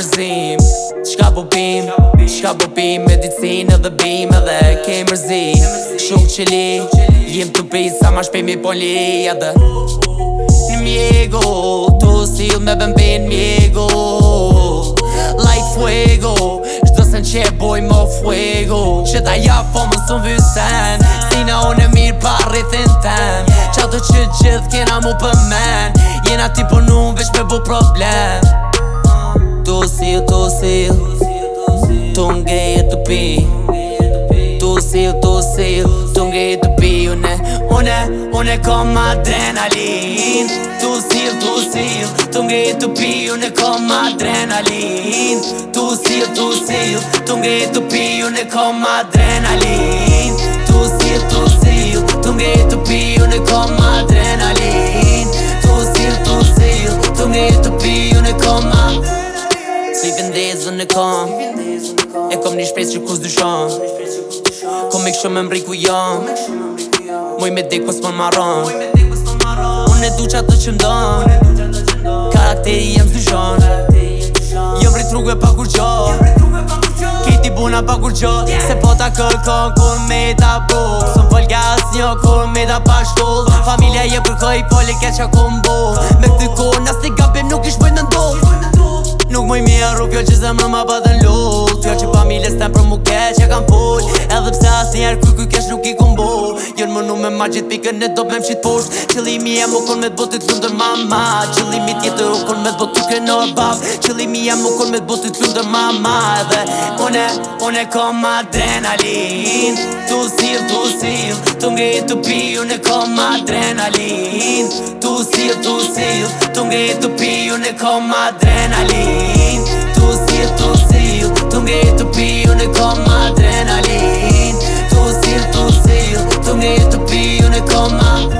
mërzim Qka po bim, qka po bim Medicinë dhe bim edhe ke mërzim Shumë qëli, jim të pi Sa ma shpimi po lija dhe Në mjego, të sil me bëmbin mjego Like fuego, shdo sen që e boj mo fuego Që ta ja po më sun vysen Sina unë e mirë pa rritin tem Qa të që gjithë kena mu pëmen Jena ti po nuk me bu problem tosi, tunguei é Tunge tupi Tosi, tunguei Tunge é tupi Une, né? une, une kom adrenalin Tosi, tosi Tunge tupi é Une kom adrenalin Tosi, tosi Tunge tupi Une kom adrenalin Tosi, tunguei Tunge tupi Une kom adrenalin në kam E kom një shpesë që kus dyshan Kom e këshëm e mbrik ku jam Moj me dek pës po më maran Unë e du që atë që Karakteri jem së dyshan Jem rrit rrugve pa kur gjat Kiti buna pa kur gjat Se po ta kërkon kur me ta bo Sëm pëll gas një kur me ta pa Familia je përkoj poli ke që Me këtë kona si një gabim nuk ish bëjnë në Ru pjo që zemrë më bë dhe në luk Të që pa milës për më keq Që kam full Edhe pse asë njerë kuj kuj kesh nuk i kum bu Jënë më në me ma pikën e do bëjmë qitë push Qëlimi e më kon me të botit lundër mama Qëlimi tjetër u kon me të botit kërë bab Qëlimi e më kon me të botit lundër mama Edhe une, une kom adrenalin Tu sil, tu sil Tu nge të pi Une kom adrenalin Tu sil, tu sil Tu nge të pi Une kom adrenalin jo nu kom adrenalin Du sill, du sill, tunge ut och bi jo nu kom adrenalin